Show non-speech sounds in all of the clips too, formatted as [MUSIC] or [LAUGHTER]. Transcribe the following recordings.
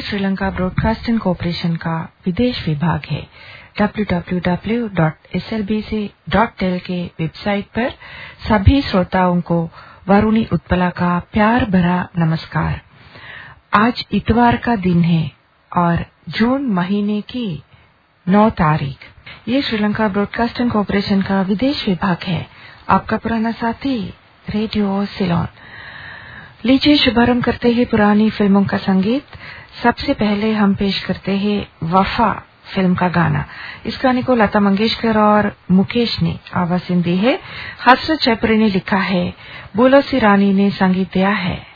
Sri Lanka broadcasting corporation का विदेश विभाग है। www.slbc.tel के वेबसाइट पर सभी श्रोताओं को वरुणी उत्पला का प्यार भरा नमस्कार। आज इतवार का दिन है और जून महीने की नौ तारीख। ये श्रीलंका ब्रॉडकास्टिंग कॉरपोरेशन का विदेश विभाग है। आपका पुराना साथी, रेडियो सिलोन। लीजिए शुभारंभ करते हैं पुरानी फ़िल्मों का संगीत। सबसे पहले हम पेश करते हैं वफा फ़िल्म का गाना। इस गाने को लता मंगेशकर और मुकेश ने आवाज़ दी है। हसरत चैपरी ने लिखा है, बोलो सी रानी ने संगीत दिया है।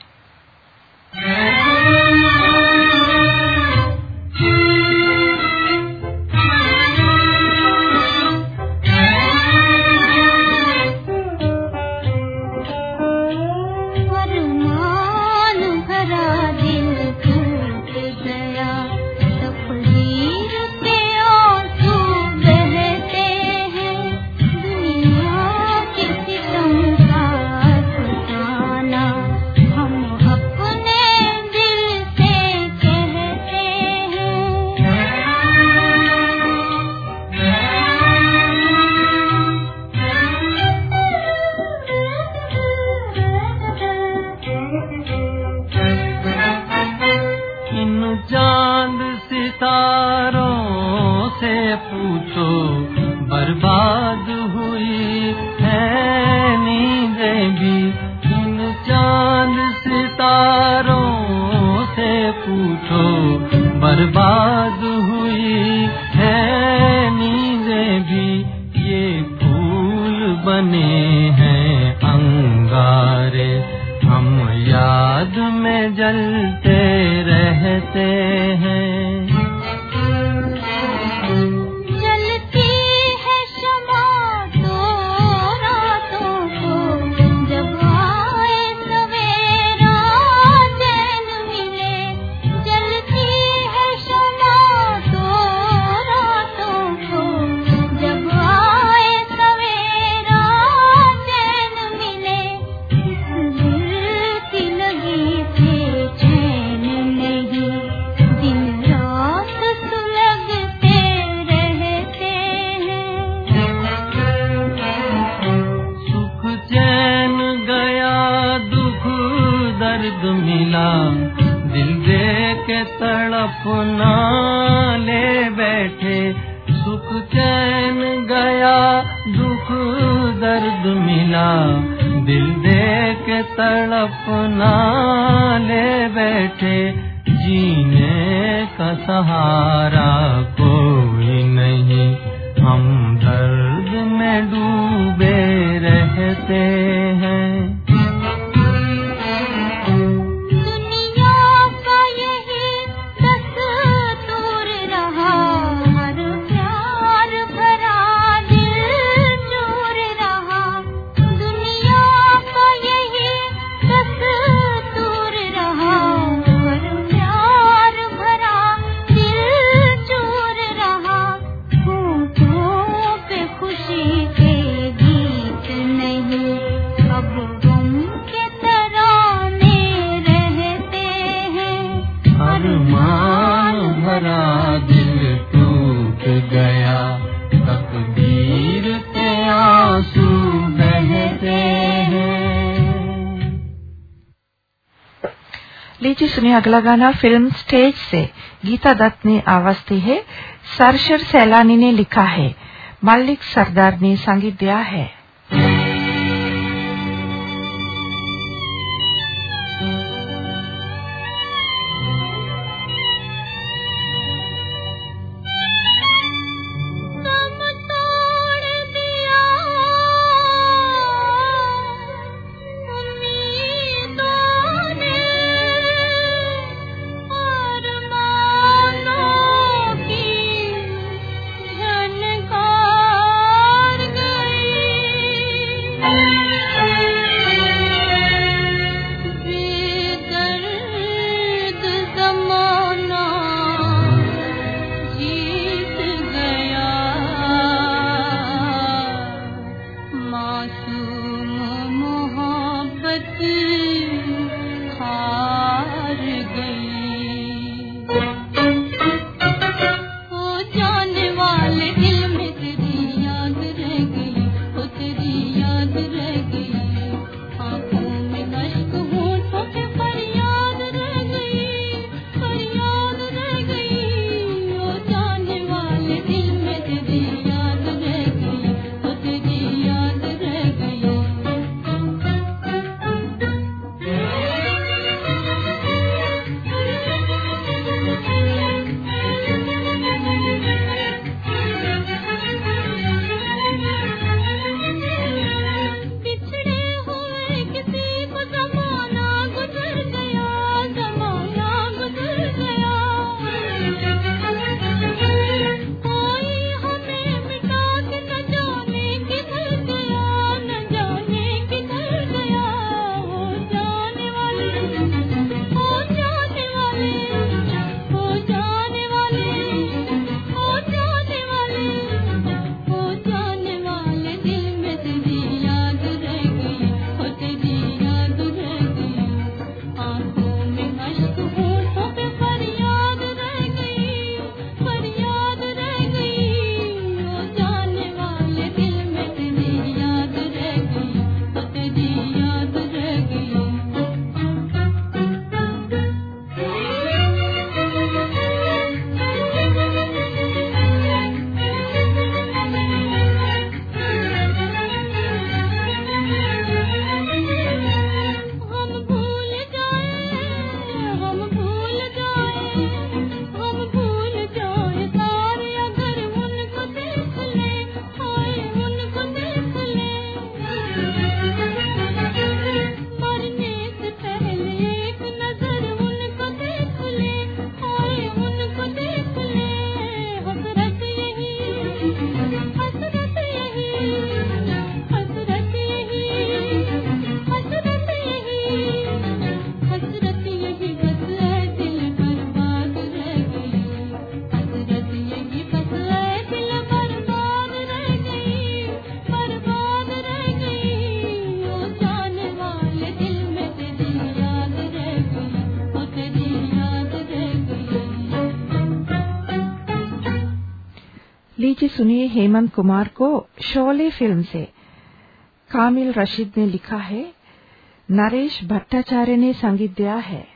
सुनिए अगला गाना फ़िल्म स्टेज से गीता दत्त ने आवाज़ दी है। सरशर सैलानी ने लिखा है। मल्लिक सरदार ने संगीत दिया है। सुनिए हेमंत कुमार को शोले फ़िल्म से। कामिल रशीद ने लिखा है, नरेश भट्टाचार्य ने संगीत दिया है।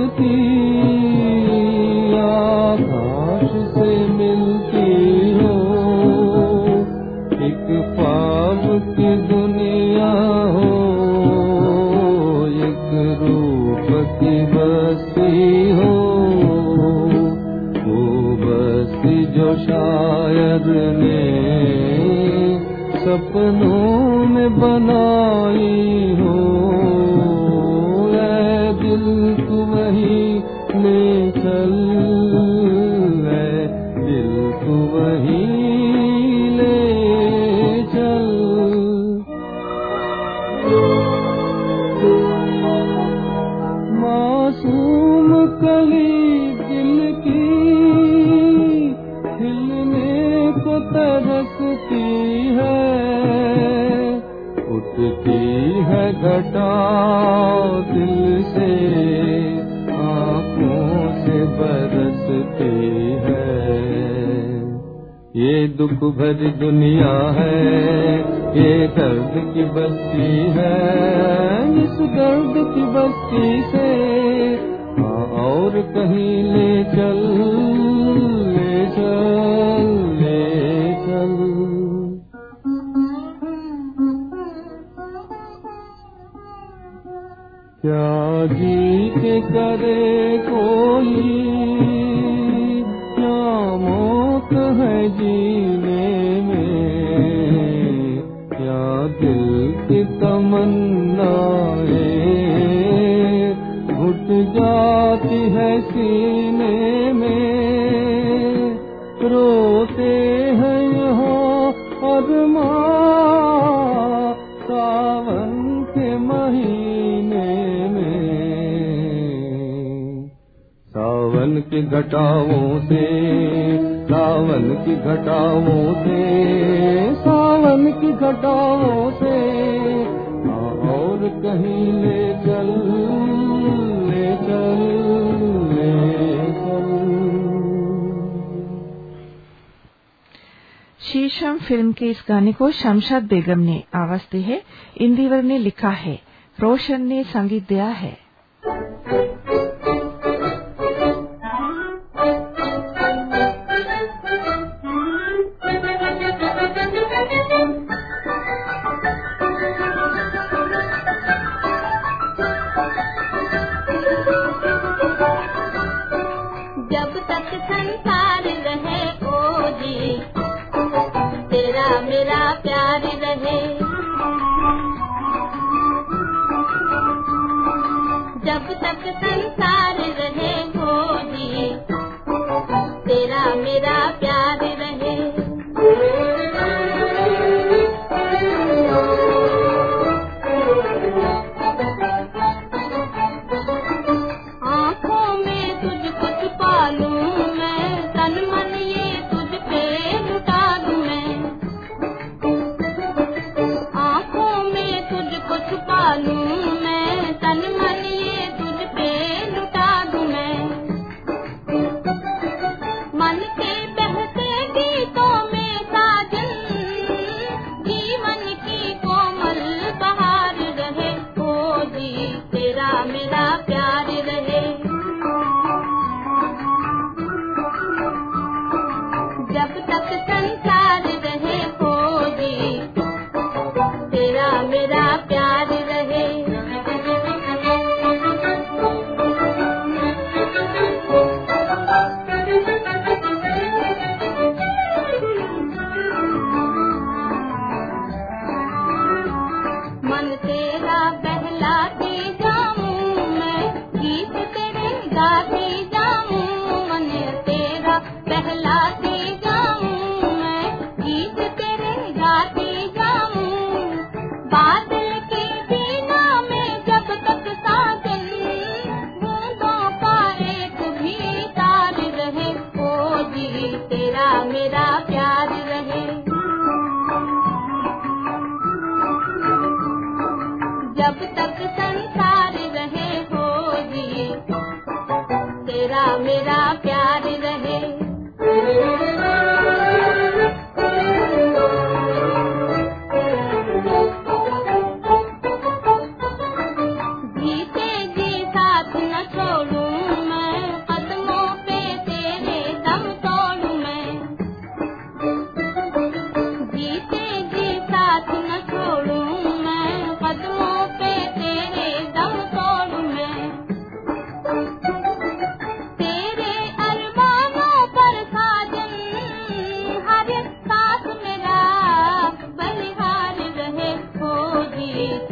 स्तुति दुख भरी दुनिया है, ये दर्द की बस्ती है, इस दर्द की बस्ती से। और कहीं ले चल क्या जी के करे कोई क्या मौत है जी तमन्नाए घुट जाती है सीने में। रोते घटाओं से सावन की घटाओं से, सावन की घटाओं से और कहीं ले चल ले चल ले चल। शीशम फ़िल्म के इस गाने को शमशाद बेगम ने आवाज़ दी है। इंदिवर ने लिखा है। रोशन ने संगीत दिया है।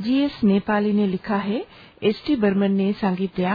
जीएस नेपाली ने लिखा है एस टी बर्मन ने संगीत दिया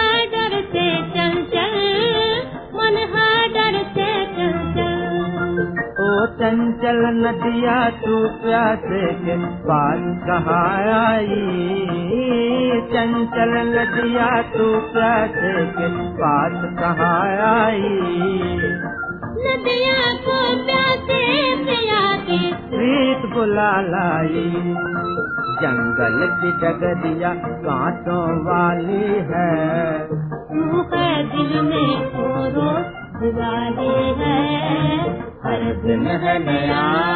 चंचल नदिया तू प्यासे के पास कहाँ आई? चंचल नदिया तू प्यासे के पास कहाँ आई? नदिया को प्यासे प्यासे प्रीत बुला लाई। जंगल की जगदिया कांटों वाली है। तू है दिल में है। हर दिन है नया।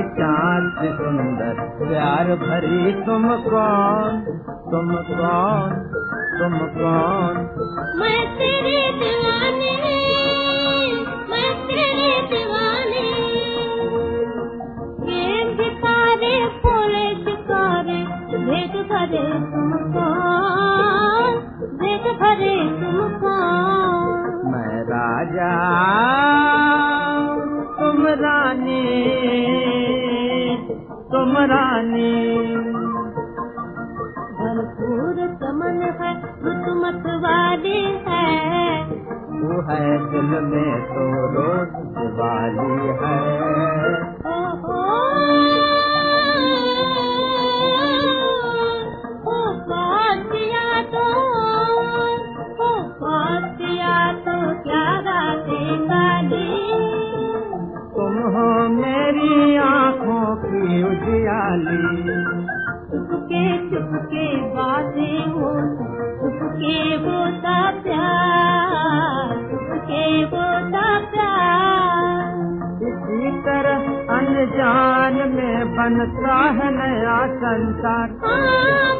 चाँद सुंदर, प्यार भरी तुम कौन? तुम कौन? तुम कौन? मैं भरे तुम कौन? भरे तुम मैं राजा तुम रानी तुम रानी। भरपूर चमन है वाली है। तू है दिल में तो रोज ओ हो। उजियाली चुपके चुपके बातें हो चुपके प्यार चुपके प्यार। इसी तरह अनजान में बनता है नया संसार।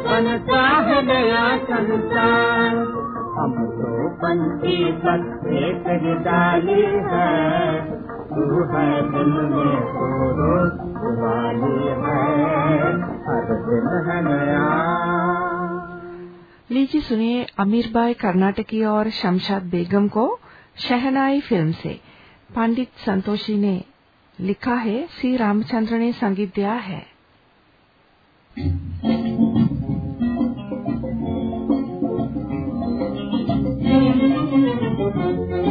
बनता है नया संसार। हम तो बस एक डाली है। तू है दिल में तो रोज दिवाली है। है लीजिए सुनिए अमीर बाई कर्नाटकी और शमशाद बेगम को शहनाई फ़िल्म से। पंडित संतोषी ने लिखा है सी रामचंद्र ने संगीत दिया है। हमारे [LAUGHS]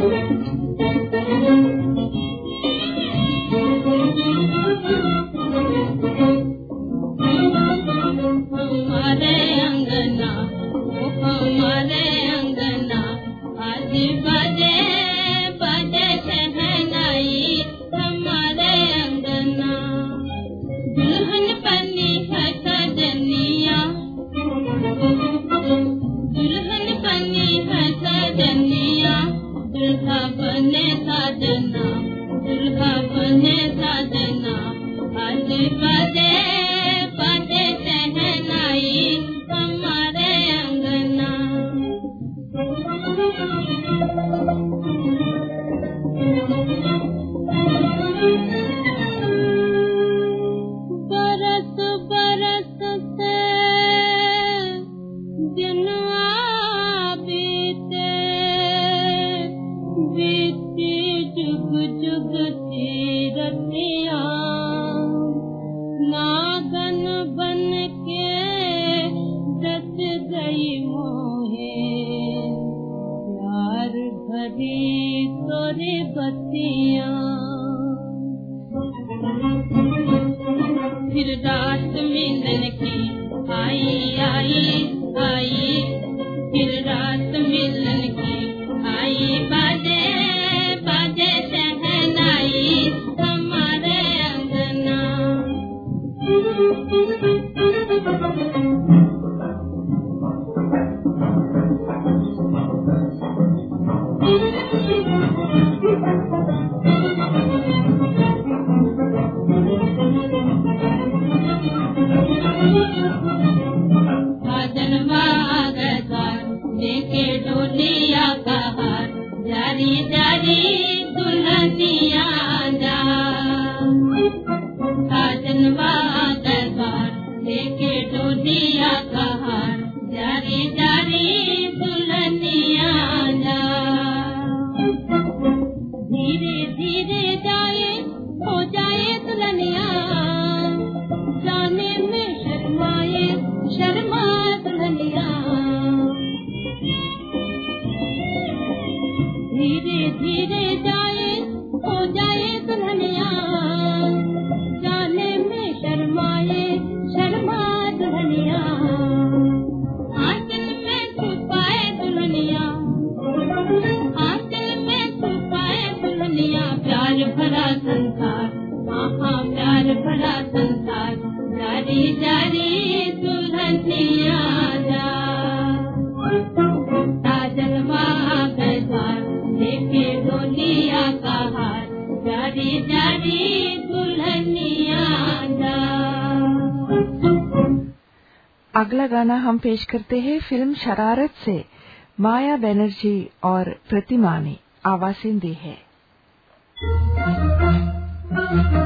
फिर दास में ननकी आई आई। अगला गाना हम पेश करते हैं फ़िल्म शरारत से, माया बैनर्जी और प्रतिमा ने आवाज़ें दी है Thank you.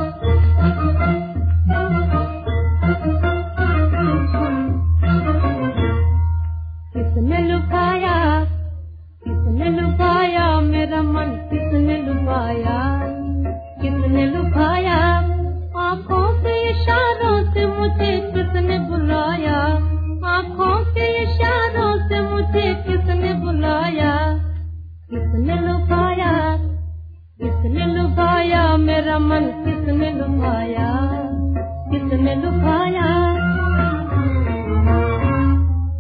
मेरा मन किसने लुभाया? किसने लुभाया?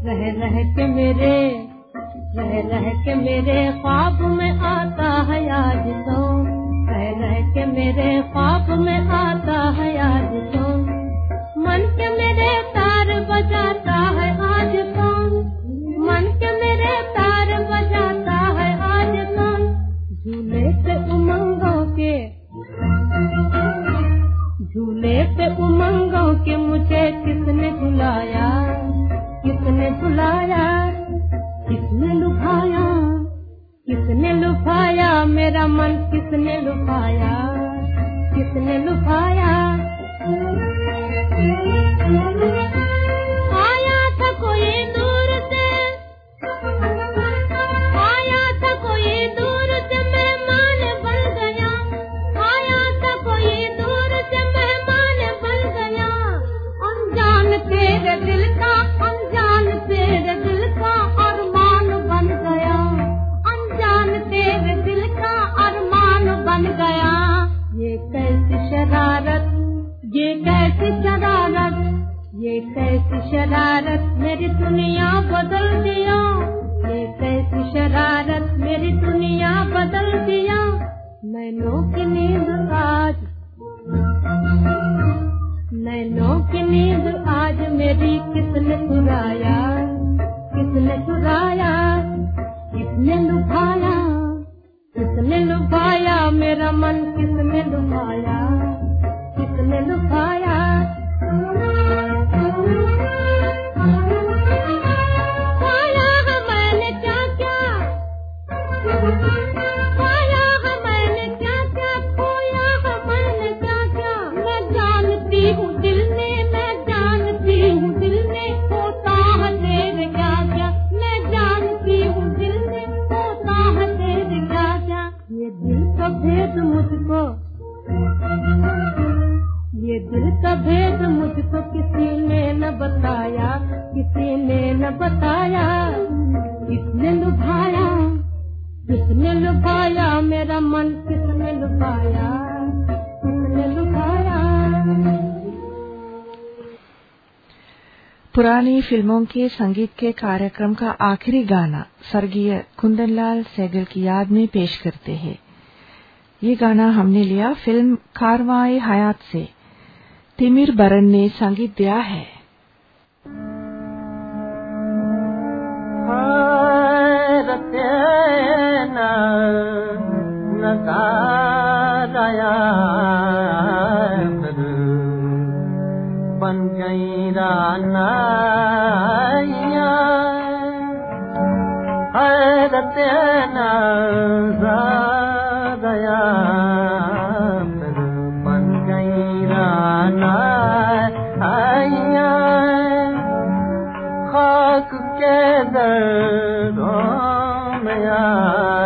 रह रह के मेरे, रह रह के मेरे पाप में आता है आज तो। रह रह के मेरे पाप में आता फ़िल्मों के संगीत के कार्यक्रम का आखिरी गाना स्वर्गीय कुंदनलाल सैगल की याद में पेश करते हैं। ये गाना हमने लिया फ़िल्म कारवाए हयात से। तिमिर बरन ने संगीत दिया है। बन गई राना हैरत नया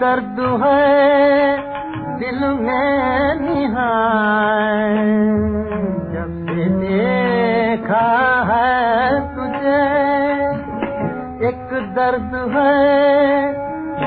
दर्द है दिल में निहाय। जब से देखा है तुझे एक दर्द है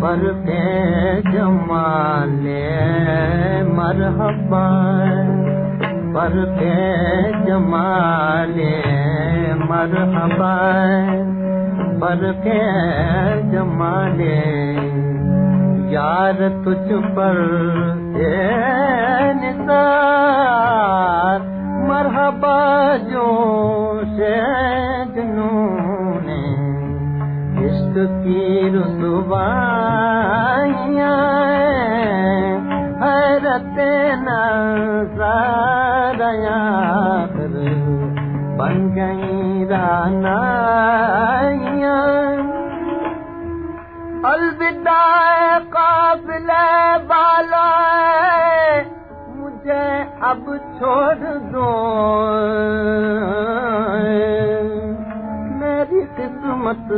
पर पे जमाले मरहबा पर पे जमाले मरहबा पर के जमाले यार तुझ पर निसार। मरहबा जो से नजारया बन गई रानाइयाँ अलविदा काबिल बाला मुझे अब छोड़ मेरी किस्मत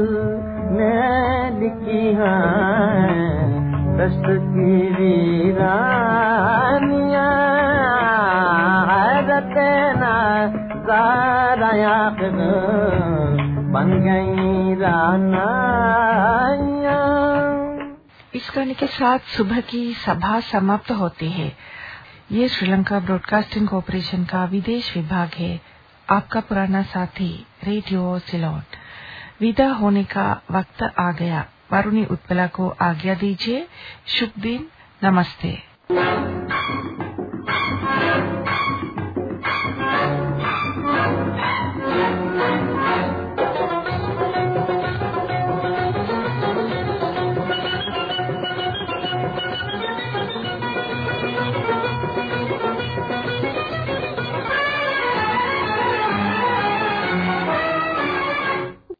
ने लिखी है की बन गई रानाइयाँ। इस गाने के साथ सुबह की सभा समाप्त होती है। ये श्रीलंका ब्रॉडकास्टिंग कॉरपोरेशन का विदेश विभाग है। आपका पुराना साथी, रेडियो सिलोन विदा होने का वक्त आ गया। वरुणी उत्पला को आज्ञा दीजिए। शुभ दिन। नमस्ते।